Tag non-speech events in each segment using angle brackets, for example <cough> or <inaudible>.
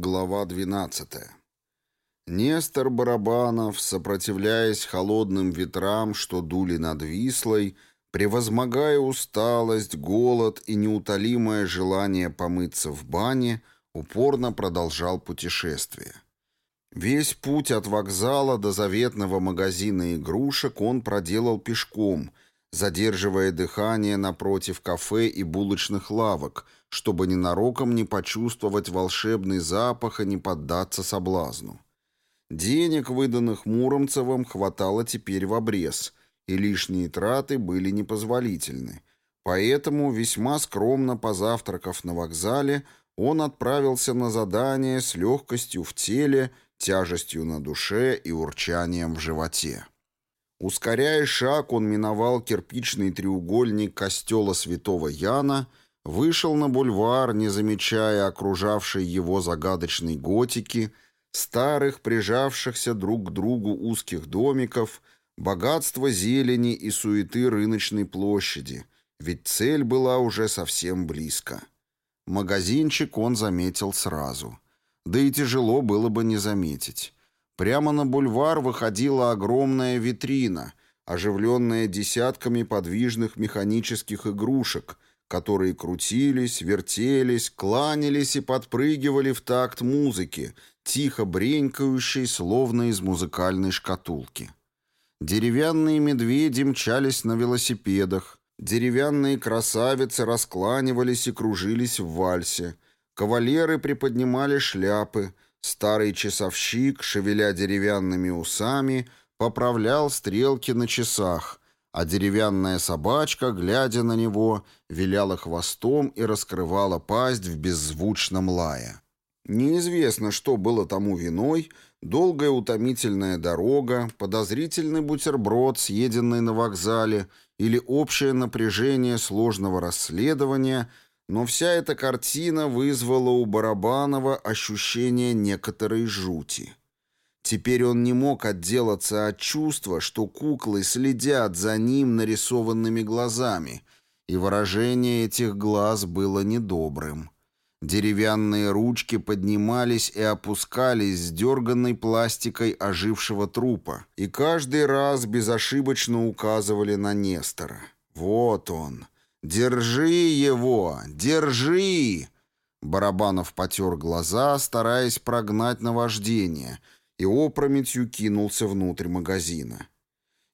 Глава 12. Нестор Барабанов, сопротивляясь холодным ветрам, что дули над Вислой, превозмогая усталость, голод и неутолимое желание помыться в бане, упорно продолжал путешествие. Весь путь от вокзала до заветного магазина игрушек он проделал пешком, задерживая дыхание напротив кафе и булочных лавок – чтобы ненароком не почувствовать волшебный запах и не поддаться соблазну. Денег, выданных Муромцевым, хватало теперь в обрез, и лишние траты были непозволительны. Поэтому, весьма скромно позавтракав на вокзале, он отправился на задание с легкостью в теле, тяжестью на душе и урчанием в животе. Ускоряя шаг, он миновал кирпичный треугольник костела святого Яна – Вышел на бульвар, не замечая окружавшей его загадочной готики, старых, прижавшихся друг к другу узких домиков, богатства зелени и суеты рыночной площади, ведь цель была уже совсем близко. Магазинчик он заметил сразу. Да и тяжело было бы не заметить. Прямо на бульвар выходила огромная витрина, оживленная десятками подвижных механических игрушек — которые крутились, вертелись, кланялись и подпрыгивали в такт музыки, тихо бренькающей, словно из музыкальной шкатулки. Деревянные медведи мчались на велосипедах, деревянные красавицы раскланивались и кружились в вальсе, кавалеры приподнимали шляпы, старый часовщик, шевеля деревянными усами, поправлял стрелки на часах — а деревянная собачка, глядя на него, виляла хвостом и раскрывала пасть в беззвучном лае. Неизвестно, что было тому виной, долгая утомительная дорога, подозрительный бутерброд, съеденный на вокзале, или общее напряжение сложного расследования, но вся эта картина вызвала у Барабанова ощущение некоторой жути. Теперь он не мог отделаться от чувства, что куклы следят за ним нарисованными глазами, и выражение этих глаз было недобрым. Деревянные ручки поднимались и опускались с дерганной пластикой ожившего трупа, и каждый раз безошибочно указывали на Нестора. «Вот он! Держи его! Держи!» Барабанов потер глаза, стараясь прогнать наваждение — и опрометью кинулся внутрь магазина.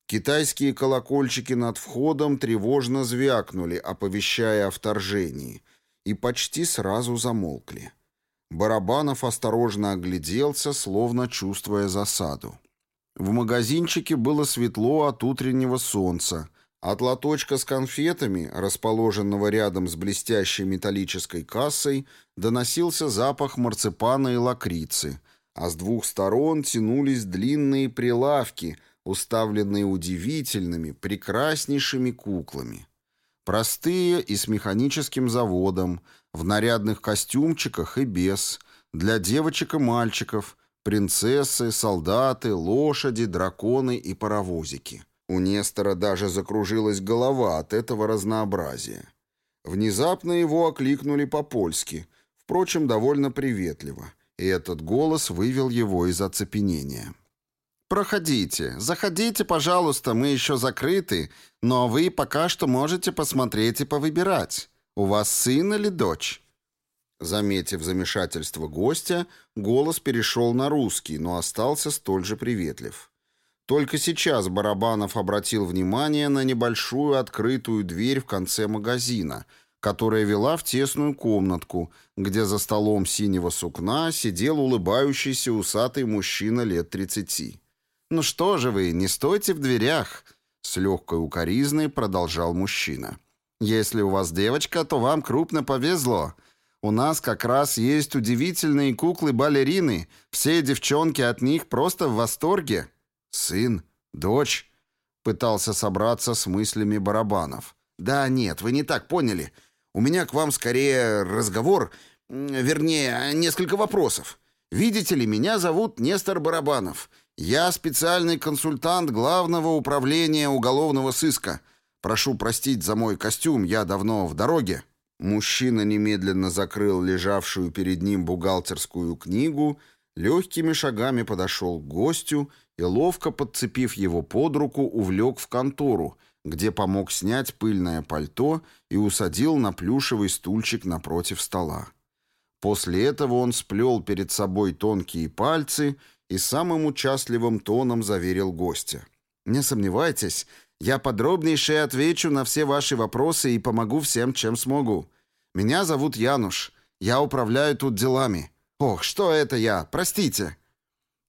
Китайские колокольчики над входом тревожно звякнули, оповещая о вторжении, и почти сразу замолкли. Барабанов осторожно огляделся, словно чувствуя засаду. В магазинчике было светло от утреннего солнца. От лоточка с конфетами, расположенного рядом с блестящей металлической кассой, доносился запах марципана и лакрицы — а с двух сторон тянулись длинные прилавки, уставленные удивительными, прекраснейшими куклами. Простые и с механическим заводом, в нарядных костюмчиках и без, для девочек и мальчиков, принцессы, солдаты, лошади, драконы и паровозики. У Нестора даже закружилась голова от этого разнообразия. Внезапно его окликнули по-польски, впрочем, довольно приветливо — и этот голос вывел его из оцепенения. «Проходите, заходите, пожалуйста, мы еще закрыты, но вы пока что можете посмотреть и повыбирать. У вас сын или дочь?» Заметив замешательство гостя, голос перешел на русский, но остался столь же приветлив. Только сейчас Барабанов обратил внимание на небольшую открытую дверь в конце магазина — которая вела в тесную комнатку, где за столом синего сукна сидел улыбающийся усатый мужчина лет тридцати. «Ну что же вы, не стойте в дверях!» С легкой укоризной продолжал мужчина. «Если у вас девочка, то вам крупно повезло. У нас как раз есть удивительные куклы-балерины. Все девчонки от них просто в восторге. Сын, дочь...» Пытался собраться с мыслями Барабанов. «Да нет, вы не так поняли. У меня к вам скорее разговор, вернее, несколько вопросов. Видите ли, меня зовут Нестор Барабанов. Я специальный консультант Главного управления уголовного сыска. Прошу простить за мой костюм, я давно в дороге». Мужчина немедленно закрыл лежавшую перед ним бухгалтерскую книгу, легкими шагами подошел к гостю и, ловко подцепив его под руку, увлек в контору, где помог снять пыльное пальто и усадил на плюшевый стульчик напротив стола. После этого он сплел перед собой тонкие пальцы и самым участливым тоном заверил гостя. «Не сомневайтесь, я подробнейше отвечу на все ваши вопросы и помогу всем, чем смогу. Меня зовут Януш. Я управляю тут делами. Ох, что это я? Простите».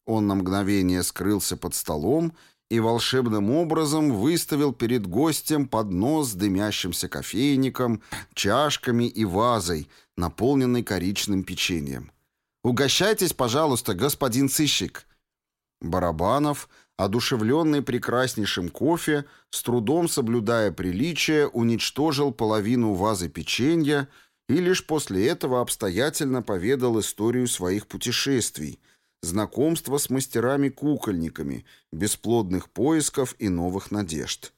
Он на мгновение скрылся под столом и волшебным образом выставил перед гостем поднос с дымящимся кофейником, чашками и вазой, наполненной коричным печеньем. «Угощайтесь, пожалуйста, господин сыщик!» Барабанов, одушевленный прекраснейшим кофе, с трудом соблюдая приличие, уничтожил половину вазы печенья и лишь после этого обстоятельно поведал историю своих путешествий – знакомство с мастерами-кукольниками, бесплодных поисков и новых надежд.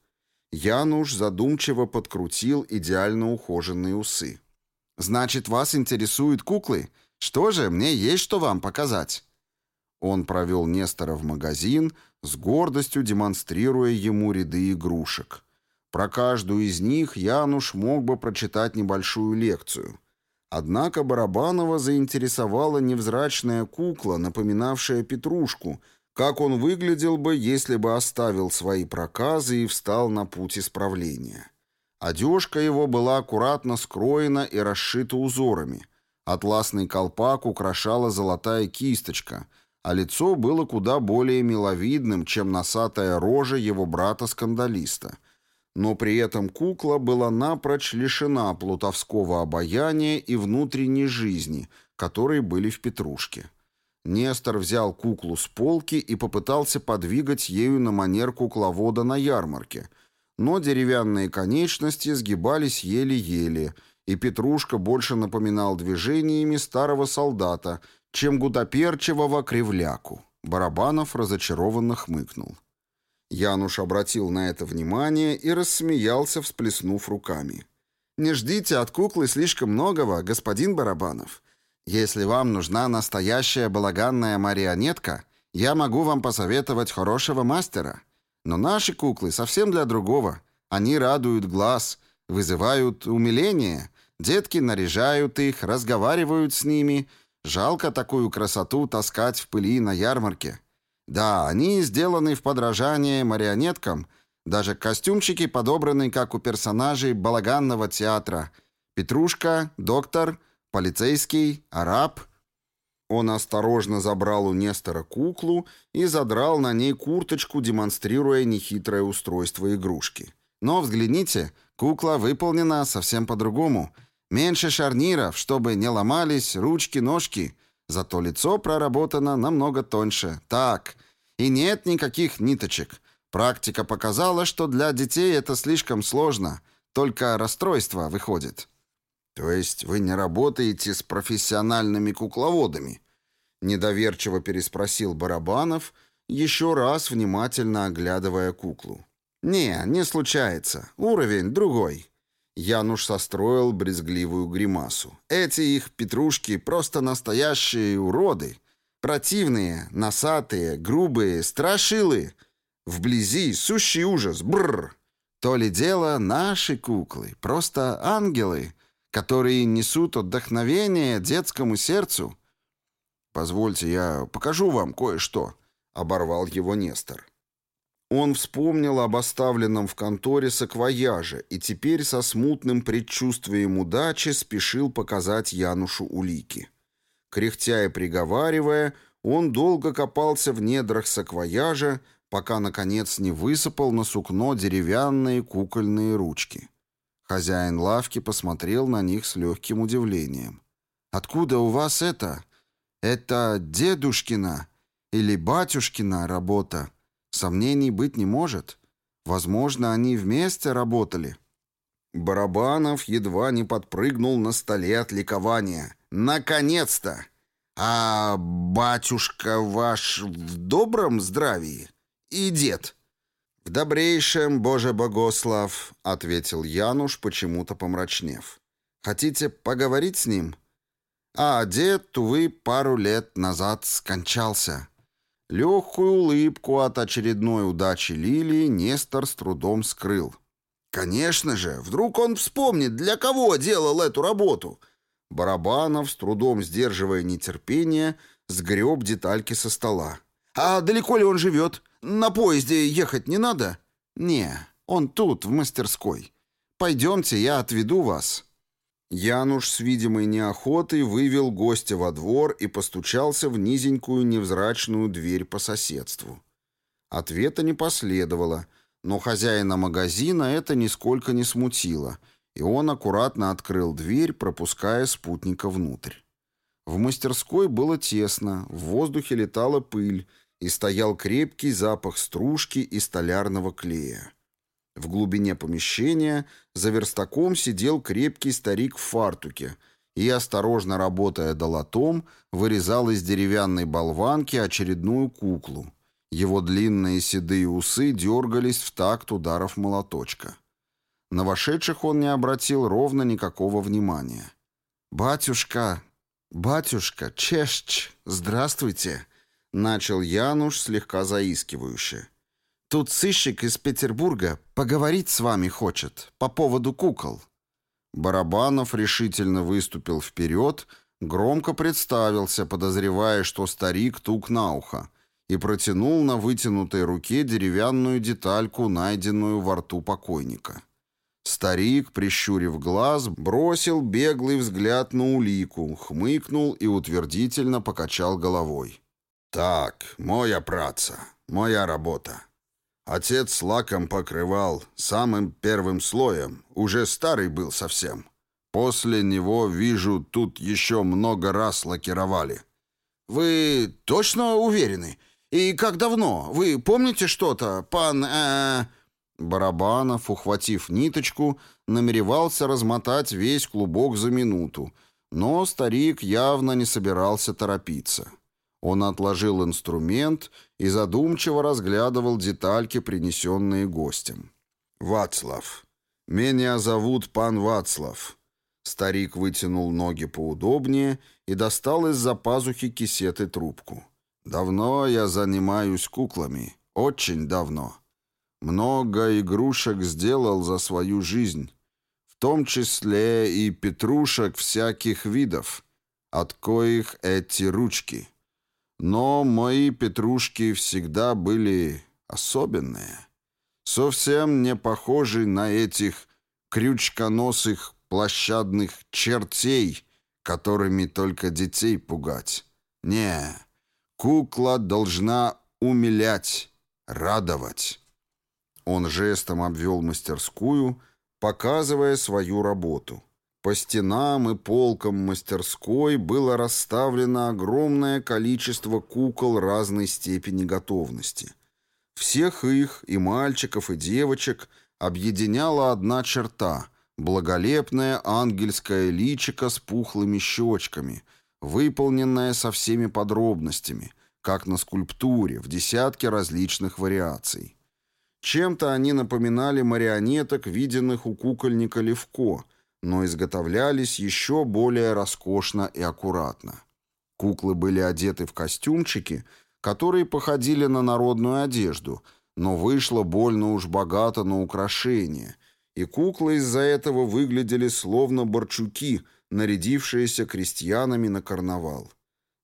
Януш задумчиво подкрутил идеально ухоженные усы. «Значит, вас интересуют куклы? Что же, мне есть что вам показать». Он провел Нестора в магазин, с гордостью демонстрируя ему ряды игрушек. Про каждую из них Януш мог бы прочитать небольшую лекцию – Однако Барабанова заинтересовала невзрачная кукла, напоминавшая Петрушку, как он выглядел бы, если бы оставил свои проказы и встал на путь исправления. Одежка его была аккуратно скроена и расшита узорами. Атласный колпак украшала золотая кисточка, а лицо было куда более миловидным, чем носатая рожа его брата-скандалиста — но при этом кукла была напрочь лишена плутовского обаяния и внутренней жизни, которые были в Петрушке. Нестор взял куклу с полки и попытался подвигать ею на манер кукловода на ярмарке, но деревянные конечности сгибались еле-еле, и Петрушка больше напоминал движениями старого солдата, чем гутоперчивого кривляку. Барабанов разочарованно хмыкнул. Януш обратил на это внимание и рассмеялся, всплеснув руками. «Не ждите от куклы слишком многого, господин Барабанов. Если вам нужна настоящая балаганная марионетка, я могу вам посоветовать хорошего мастера. Но наши куклы совсем для другого. Они радуют глаз, вызывают умиление. Детки наряжают их, разговаривают с ними. Жалко такую красоту таскать в пыли на ярмарке». Да, они сделаны в подражание марионеткам, даже костюмчики подобраны, как у персонажей балаганного театра. Петрушка, доктор, полицейский, араб. Он осторожно забрал у Нестора куклу и задрал на ней курточку, демонстрируя нехитрое устройство игрушки. Но взгляните, кукла выполнена совсем по-другому. Меньше шарниров, чтобы не ломались ручки-ножки — Зато лицо проработано намного тоньше. Так, и нет никаких ниточек. Практика показала, что для детей это слишком сложно. Только расстройство выходит. То есть вы не работаете с профессиональными кукловодами? Недоверчиво переспросил Барабанов, еще раз внимательно оглядывая куклу. «Не, не случается. Уровень другой. Януш состроил брезгливую гримасу. «Эти их петрушки просто настоящие уроды. Противные, носатые, грубые, страшилы. Вблизи сущий ужас. Бррр. То ли дело наши куклы, просто ангелы, которые несут отдохновение детскому сердцу». «Позвольте, я покажу вам кое-что», — оборвал его Нестор. Он вспомнил об оставленном в конторе саквояже и теперь со смутным предчувствием удачи спешил показать Янушу улики. Кряхтя и приговаривая, он долго копался в недрах саквояжа, пока, наконец, не высыпал на сукно деревянные кукольные ручки. Хозяин лавки посмотрел на них с легким удивлением. «Откуда у вас это? Это дедушкина или батюшкина работа?» Сомнений быть не может. Возможно, они вместе работали. Барабанов едва не подпрыгнул на столе от ликования. «Наконец-то! А батюшка ваш в добром здравии? И дед?» «В добрейшем, Боже Богослав», — ответил Януш, почему-то помрачнев. Хотите поговорить с ним?» А дед, увы, пару лет назад скончался. Легкую улыбку от очередной удачи Лилии Нестор с трудом скрыл. «Конечно же, вдруг он вспомнит, для кого делал эту работу?» Барабанов, с трудом сдерживая нетерпение, сгреб детальки со стола. «А далеко ли он живет? На поезде ехать не надо?» «Не, он тут, в мастерской. Пойдемте, я отведу вас». Януш с видимой неохотой вывел гостя во двор и постучался в низенькую невзрачную дверь по соседству. Ответа не последовало, но хозяина магазина это нисколько не смутило, и он аккуратно открыл дверь, пропуская спутника внутрь. В мастерской было тесно, в воздухе летала пыль, и стоял крепкий запах стружки и столярного клея. В глубине помещения за верстаком сидел крепкий старик в фартуке и, осторожно работая долотом, вырезал из деревянной болванки очередную куклу. Его длинные седые усы дергались в такт ударов молоточка. На вошедших он не обратил ровно никакого внимания. «Батюшка! Батюшка! Чешч! Здравствуйте!» — начал Януш слегка заискивающе. Тут сыщик из Петербурга поговорить с вами хочет по поводу кукол». Барабанов решительно выступил вперед, громко представился, подозревая, что старик тук на ухо, и протянул на вытянутой руке деревянную детальку, найденную во рту покойника. Старик, прищурив глаз, бросил беглый взгляд на улику, хмыкнул и утвердительно покачал головой. «Так, моя праца, моя работа. Отец лаком покрывал самым первым слоем, уже старый был совсем. После него, вижу, тут еще много раз лакировали. «Вы точно уверены? И как давно? Вы помните что-то, пан...» э Барабанов, ухватив ниточку, намеревался размотать весь клубок за минуту, но старик явно не собирался торопиться. Он отложил инструмент и задумчиво разглядывал детальки, принесенные гостем. «Вацлав. Меня зовут пан Вацлав». Старик вытянул ноги поудобнее и достал из-за пазухи кисеты трубку. «Давно я занимаюсь куклами. Очень давно. Много игрушек сделал за свою жизнь, в том числе и петрушек всяких видов, от коих эти ручки». Но мои петрушки всегда были особенные. Совсем не похожи на этих крючконосых площадных чертей, которыми только детей пугать. Не, кукла должна умилять, радовать. Он жестом обвел мастерскую, показывая свою работу. По стенам и полкам мастерской было расставлено огромное количество кукол разной степени готовности. Всех их, и мальчиков, и девочек, объединяла одна черта — благолепное ангельское личико с пухлыми щечками, выполненное со всеми подробностями, как на скульптуре, в десятке различных вариаций. Чем-то они напоминали марионеток, виденных у кукольника Левко — но изготовлялись еще более роскошно и аккуратно. Куклы были одеты в костюмчики, которые походили на народную одежду, но вышло больно уж богато на украшения, и куклы из-за этого выглядели словно борчуки, нарядившиеся крестьянами на карнавал.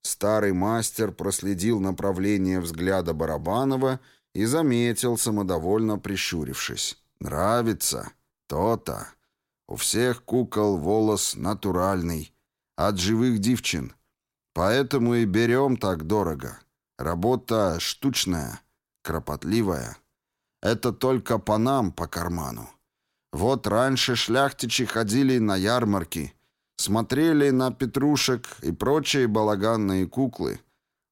Старый мастер проследил направление взгляда Барабанова и заметил, самодовольно прищурившись. «Нравится? То-то!» У всех кукол волос натуральный, от живых девчин. Поэтому и берем так дорого. Работа штучная, кропотливая. Это только по нам, по карману. Вот раньше шляхтичи ходили на ярмарки, смотрели на петрушек и прочие балаганные куклы,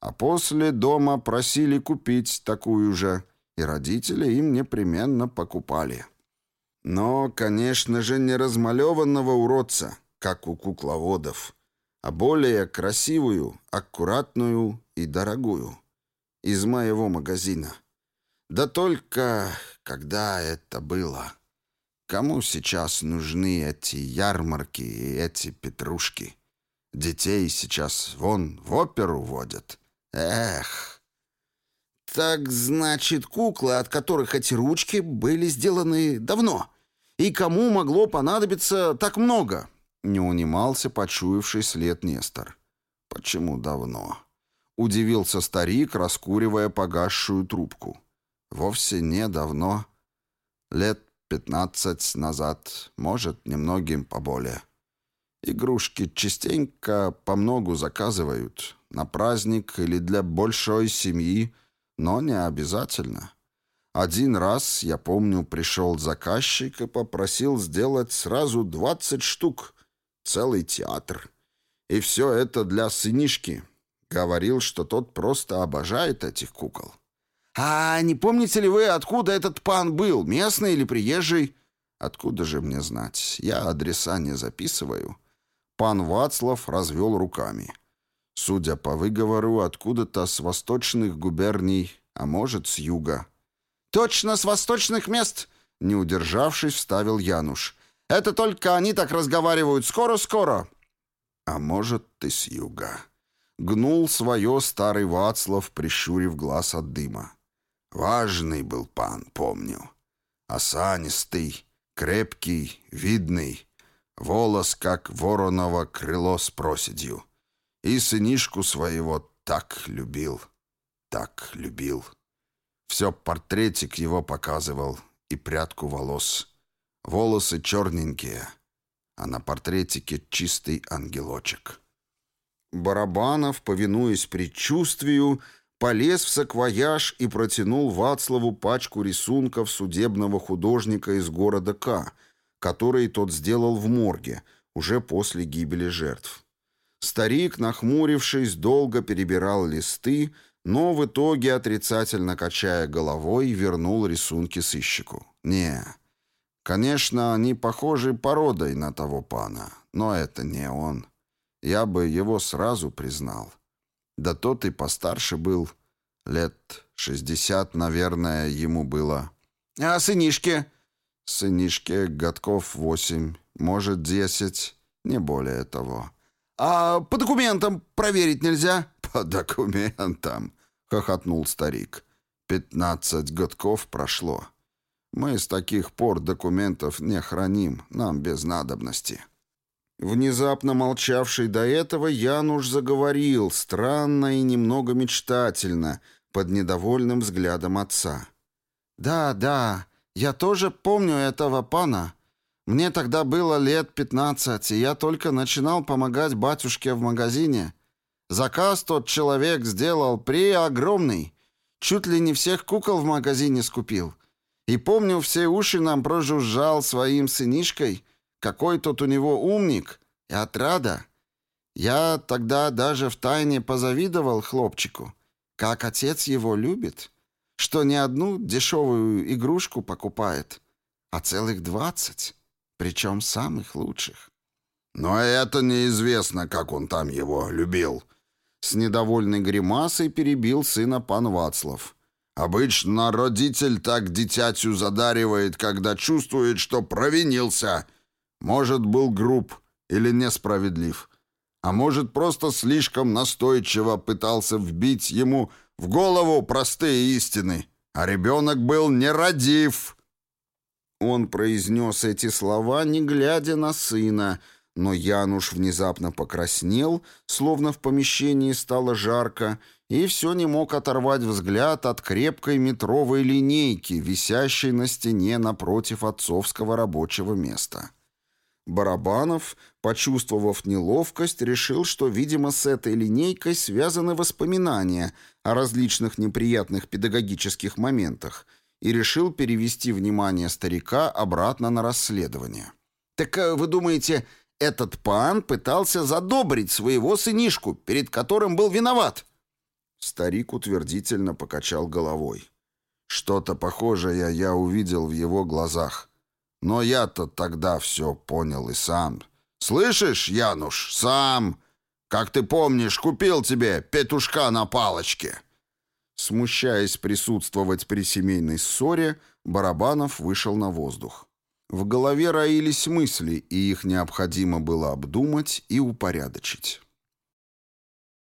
а после дома просили купить такую же, и родители им непременно покупали. Но, конечно же, не размалеванного уродца, как у кукловодов, а более красивую, аккуратную и дорогую. Из моего магазина. Да только когда это было? Кому сейчас нужны эти ярмарки и эти петрушки? Детей сейчас вон в оперу водят. Эх! Так значит, куклы, от которых эти ручки были сделаны давно. И кому могло понадобиться так много? Не унимался почуявший след Нестор. Почему давно? Удивился старик, раскуривая погасшую трубку. Вовсе не давно. Лет пятнадцать назад, может, немногим поболее. Игрушки частенько по многу заказывают. На праздник или для большой семьи, но не обязательно. Один раз, я помню, пришел заказчик и попросил сделать сразу двадцать штук. Целый театр. И все это для сынишки. Говорил, что тот просто обожает этих кукол. «А не помните ли вы, откуда этот пан был, местный или приезжий?» «Откуда же мне знать? Я адреса не записываю». Пан Вацлав развел руками. Судя по выговору, откуда-то с восточных губерний, а может, с юга. «Точно с восточных мест!» — не удержавшись, вставил Януш. «Это только они так разговаривают. Скоро-скоро!» «А может, ты с юга?» Гнул свое старый Вацлав, прищурив глаз от дыма. Важный был пан, помню. Осанистый, крепкий, видный, волос, как вороново крыло с проседью. И сынишку своего так любил, так любил. Все портретик его показывал и прядку волос. Волосы черненькие, а на портретике чистый ангелочек. Барабанов, повинуясь предчувствию, полез в саквояж и протянул Вацлаву пачку рисунков судебного художника из города К, который тот сделал в морге, уже после гибели жертв. Старик, нахмурившись, долго перебирал листы, но в итоге, отрицательно качая головой, вернул рисунки сыщику. «Не, конечно, они похожи породой на того пана, но это не он. Я бы его сразу признал». Да тот и постарше был. Лет шестьдесят, наверное, ему было. А сынишке? Сынишке годков восемь, может, десять, не более того. А по документам проверить нельзя? <laughs> По документам, хохотнул старик. Пятнадцать годков прошло. Мы с таких пор документов не храним, нам без надобности. Внезапно молчавший до этого Януш заговорил, странно и немного мечтательно, под недовольным взглядом отца. «Да, да, я тоже помню этого пана. Мне тогда было лет пятнадцать, и я только начинал помогать батюшке в магазине. Заказ тот человек сделал преогромный. Чуть ли не всех кукол в магазине скупил. И помню, все уши нам прожужжал своим сынишкой, какой тот у него умник и отрада. Я тогда даже втайне позавидовал хлопчику, как отец его любит, что не одну дешевую игрушку покупает, а целых двадцать, причем самых лучших. Но это неизвестно, как он там его любил. С недовольной гримасой перебил сына пан Вацлав. Обычно родитель так дитятю задаривает, когда чувствует, что провинился — может, был груб или несправедлив. А может, просто слишком настойчиво пытался вбить ему в голову простые истины. А ребенок был нерадив. Он произнес эти слова, не глядя на сына, но Януш внезапно покраснел, словно в помещении стало жарко, и все не мог оторвать взгляд от крепкой метровой линейки, висящей на стене напротив отцовского рабочего места. Барабанов, почувствовав неловкость, решил, что, видимо, с этой линейкой связаны воспоминания о различных неприятных педагогических моментах и решил перевести внимание старика обратно на расследование. «Так э, вы думаете, этот пан пытался задобрить своего сынишку, перед которым был виноват?» Старик утвердительно покачал головой. «Что-то похожее я увидел в его глазах». Но я-то тогда все понял и сам. Слышишь, Януш, сам, как ты помнишь, купил тебе петушка на палочке. Смущаясь присутствовать при семейной ссоре, Барабанов вышел на воздух. В голове роились мысли, и их необходимо было обдумать и упорядочить.